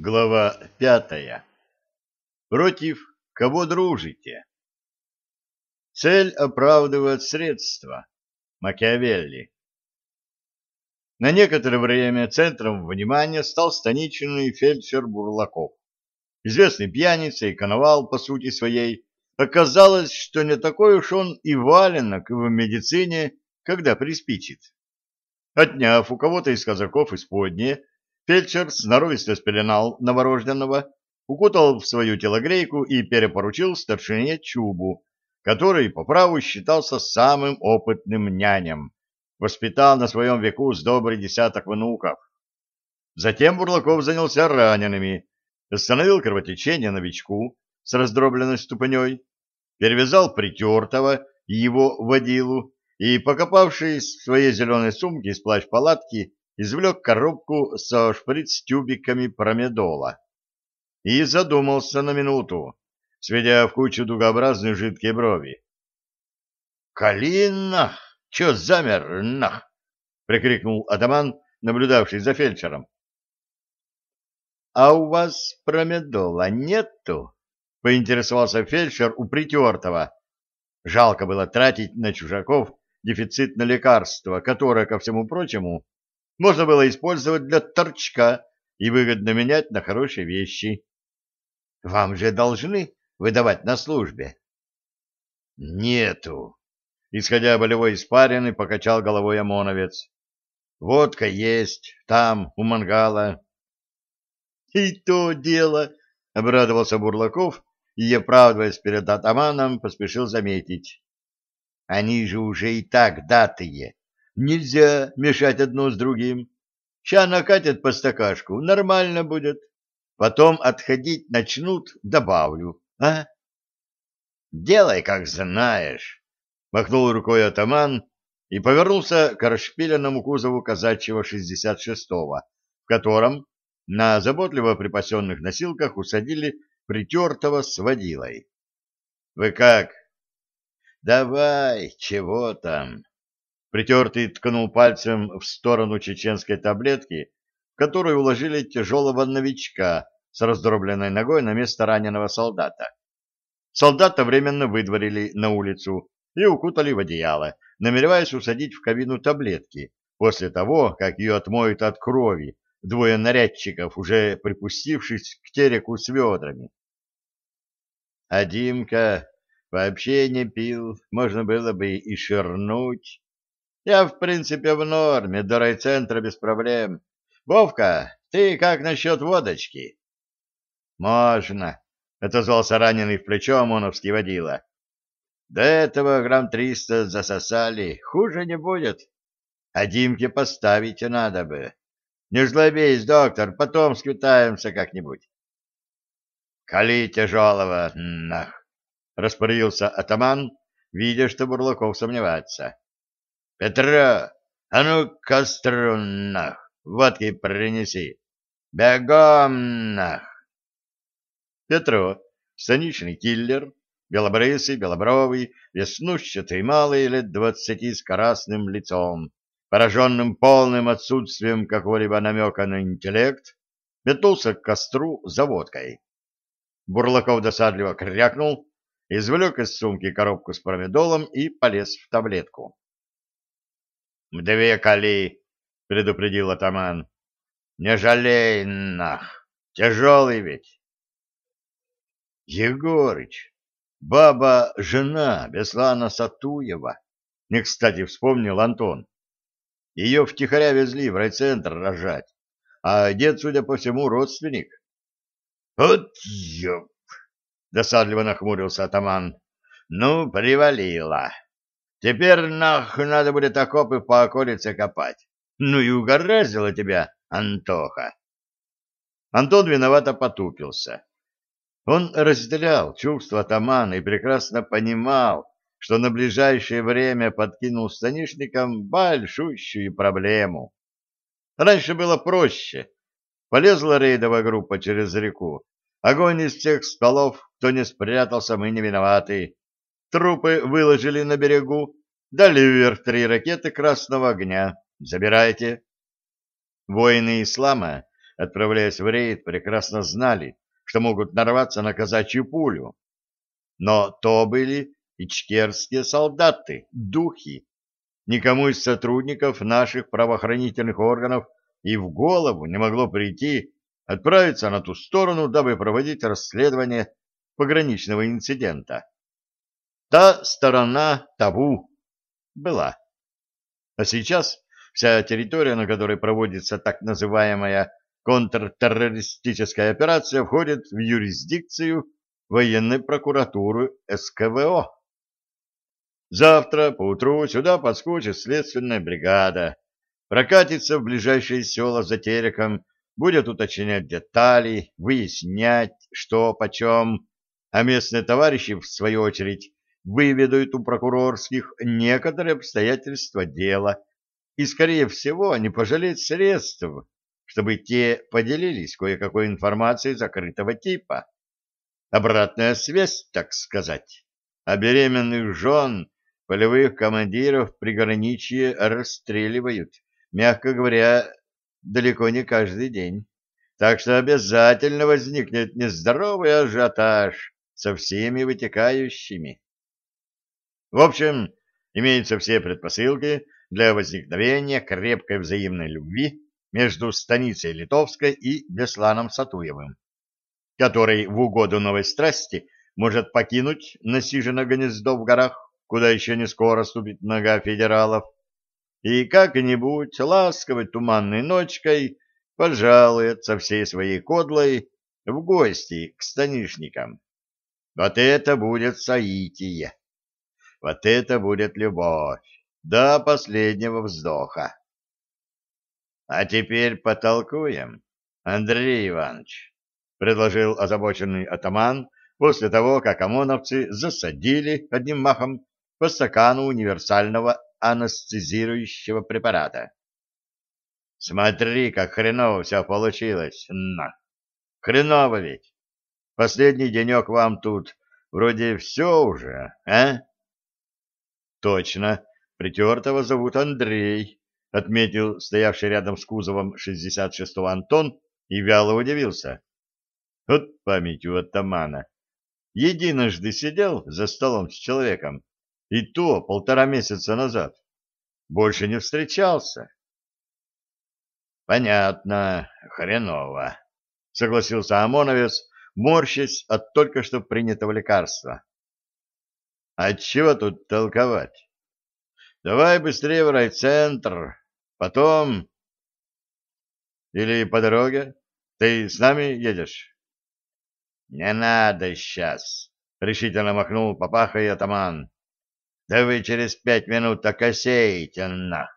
Глава пятая. Против кого дружите? Цель оправдывает средства. Макиавелли. На некоторое время центром внимания стал станичный фельдшер Бурлаков. Известный пьяница и коновал по сути своей. Оказалось, что не такой уж он и валенок в медицине, когда приспичит. Отняв у кого-то из казаков исподнее, Фельдшер сноровисто спеленал новорожденного, укутал в свою телогрейку и перепоручил старшине Чубу, который по праву считался самым опытным нянем, воспитал на своем веку с добрый десяток внуков. Затем Бурлаков занялся ранеными, остановил кровотечение новичку с раздробленной ступней, перевязал притертого и его водилу и, покопавшись в своей зеленой сумке из плащ-палатки, извлек коробку со шприц-тюбиками промедола и задумался на минуту, сведя в кучу дугообразные жидкие брови. «Калина! Чё замер, нах?» — прикрикнул атаман, наблюдавший за фельдшером. «А у вас промедола нету?» — поинтересовался фельдшер у притертого. Жалко было тратить на чужаков дефицит на лекарство, которое, ко всему прочему, можно было использовать для торчка и выгодно менять на хорошие вещи. Вам же должны выдавать на службе. Нету. Исходя болевой испарины, покачал головой ОМОНовец. Водка есть, там, у мангала. И то дело, обрадовался Бурлаков и, оправдываясь перед атаманом, поспешил заметить. Они же уже и так датые. Нельзя мешать одно с другим. Ща накатят по стакашку, нормально будет. Потом отходить начнут, добавлю, а? Делай, как знаешь, махнул рукой атаман и повернулся к расшпиленному кузову казачьего 66-го, в котором на заботливо припасенных носилках усадили притертого с водилой. — Вы как? — Давай, чего там? Притертый ткнул пальцем в сторону чеченской таблетки, в которую уложили тяжелого новичка с раздробленной ногой на место раненого солдата. Солдата временно выдворили на улицу и укутали в одеяло, намереваясь усадить в кабину таблетки, после того, как ее отмоют от крови двое нарядчиков, уже припустившись к тереку с ведрами. А Димка вообще не пил, можно было бы и ширнуть, я, в принципе, в норме, до райцентра без проблем. Вовка, ты как насчет водочки? Можно, — отозвался раненый в плечо ОМОНовский водила. До этого грамм триста засосали, хуже не будет. А Димке поставить надо бы. Не жлобись, доктор, потом сквитаемся как-нибудь. Кали тяжелого, нах, — распорядился атаман, видя, что Бурлаков сомневается. Петра, а ну костру нах, водки принеси. Бегом нах. Петро, станичный киллер, белобрысый, белобровый, веснущатый, малый, лет двадцати с красным лицом, пораженным полным отсутствием какого-либо намека на интеллект, метнулся к костру за водкой. Бурлаков досадливо крякнул, извлек из сумки коробку с промедолом и полез в таблетку. — Две кали, — предупредил атаман. — Не жалей, нах, тяжелый ведь. — Егорыч, баба-жена Беслана Сатуева, — не кстати вспомнил Антон. Ее втихаря везли в райцентр рожать, а дед, судя по всему, родственник. — Вот ёп! — досадливо нахмурился атаман. — Ну, привалило. Теперь нах надо будет окопы по околице копать. Ну и угораздило тебя, Антоха. Антон виновато потупился. Он разделял чувства атамана и прекрасно понимал, что на ближайшее время подкинул станишникам большущую проблему. Раньше было проще. Полезла рейдовая группа через реку. Огонь из всех столов, кто не спрятался, мы не виноваты. Трупы выложили на берегу, дали вверх три ракеты красного огня. Забирайте. Воины ислама отправляясь в рейд, прекрасно знали, что могут нарваться на казачью пулю. Но то были ичкерские солдаты, духи. Никому из сотрудников наших правоохранительных органов и в голову не могло прийти отправиться на ту сторону, дабы проводить расследование пограничного инцидента. Та сторона табу была. А сейчас вся территория, на которой проводится так называемая контртеррористическая операция, входит в юрисдикцию военной прокуратуры СКВО. Завтра поутру сюда подскочит следственная бригада, прокатится в ближайшие села за Тереком, будет уточнять детали, выяснять, что почем, а местные товарищи, в свою очередь, выведают у прокурорских некоторые обстоятельства дела и, скорее всего, не пожалеют средств, чтобы те поделились кое-какой информацией закрытого типа. Обратная связь, так сказать, а беременных жен полевых командиров приграничье расстреливают, мягко говоря, далеко не каждый день. Так что обязательно возникнет нездоровый ажиотаж со всеми вытекающими. В общем, имеются все предпосылки для возникновения крепкой взаимной любви между станицей Литовской и Бесланом Сатуевым, который в угоду новой страсти может покинуть насиженное гнездо в горах, куда еще не скоро ступит нога федералов, и как-нибудь ласковой туманной ночкой пожалует со всей своей кодлой в гости к станишникам. Вот это будет соитие, вот это будет любовь, до последнего вздоха. А теперь потолкуем, Андрей Иванович, — предложил озабоченный атаман после того, как ОМОНовцы засадили одним махом по стакану универсального анестезирующего препарата. Смотри, как хреново все получилось. На. Хреново ведь. Последний денек вам тут вроде все уже, а? Точно. Притертого зовут Андрей, отметил стоявший рядом с кузовом 66-го Антон и вяло удивился. Вот память у атамана. Единожды сидел за столом с человеком, и то полтора месяца назад. Больше не встречался. Понятно, хреново, согласился ОМОНовец, морщась от только что принятого лекарства. А чего тут толковать? Давай быстрее в райцентр, потом... Или по дороге? Ты с нами едешь? Не надо сейчас, решительно махнул папаха и атаман. Да вы через пять минут окосеете нах.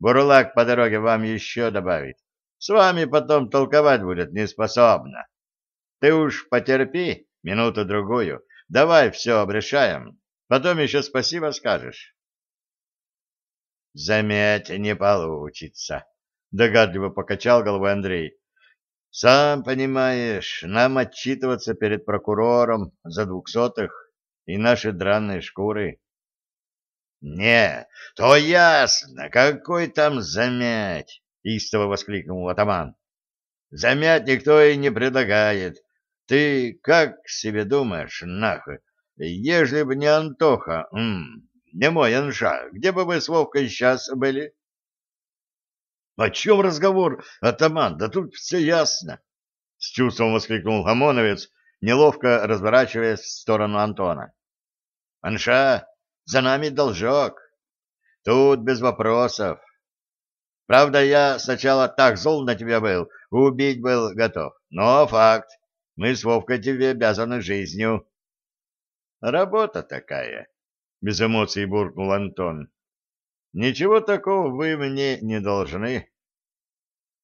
Бурлак по дороге вам еще добавит. С вами потом толковать будет неспособно. Ты уж потерпи минуту-другую. Давай все обрешаем. Потом еще спасибо скажешь. Заметь, не получится. Догадливо покачал головой Андрей. Сам понимаешь, нам отчитываться перед прокурором за двухсотых и наши драные шкуры. Не, то ясно, какой там замять, истово воскликнул атаман. Замять никто и не предлагает. Ты как себе думаешь, нахуй, ежели бы не Антоха, м, не мой Анша, где бы вы с Вовкой сейчас были? О чем разговор, атаман? Да тут все ясно. С чувством воскликнул Хамоновец, неловко разворачиваясь в сторону Антона. Анша, за нами должок. Тут без вопросов. Правда, я сначала так зол на тебя был, убить был готов. Но факт, мы с Вовкой тебе обязаны жизнью. Работа такая, — без эмоций буркнул Антон. Ничего такого вы мне не должны.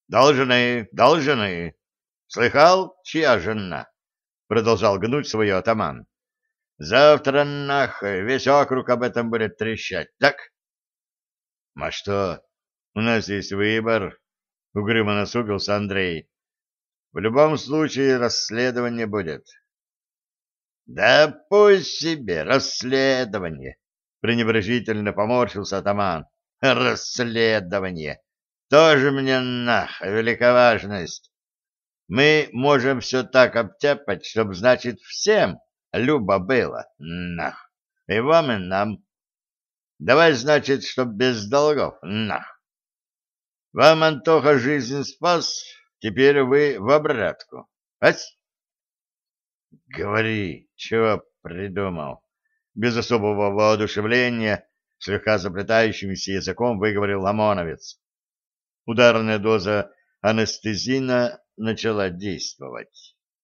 Должны, должны. Слыхал, чья жена? Продолжал гнуть свое атаман. Завтра нахуй весь округ об этом будет трещать, так? — А что, у нас есть выбор, — угрюмо насупился Андрей. — В любом случае расследование будет. — Да пусть себе расследование, — пренебрежительно поморщился атаман. — Расследование. Тоже мне нах, велика важность. Мы можем все так обтяпать, чтоб, значит, всем любо было. Нах. И вам, и нам. Давай, значит, чтоб без долгов. Нах. Вам Антоха жизнь спас, теперь вы в обратку. Ась? Говори, чего придумал? Без особого воодушевления, слегка заплетающимся языком выговорил ОМОНовец. Ударная доза анестезина начала действовать.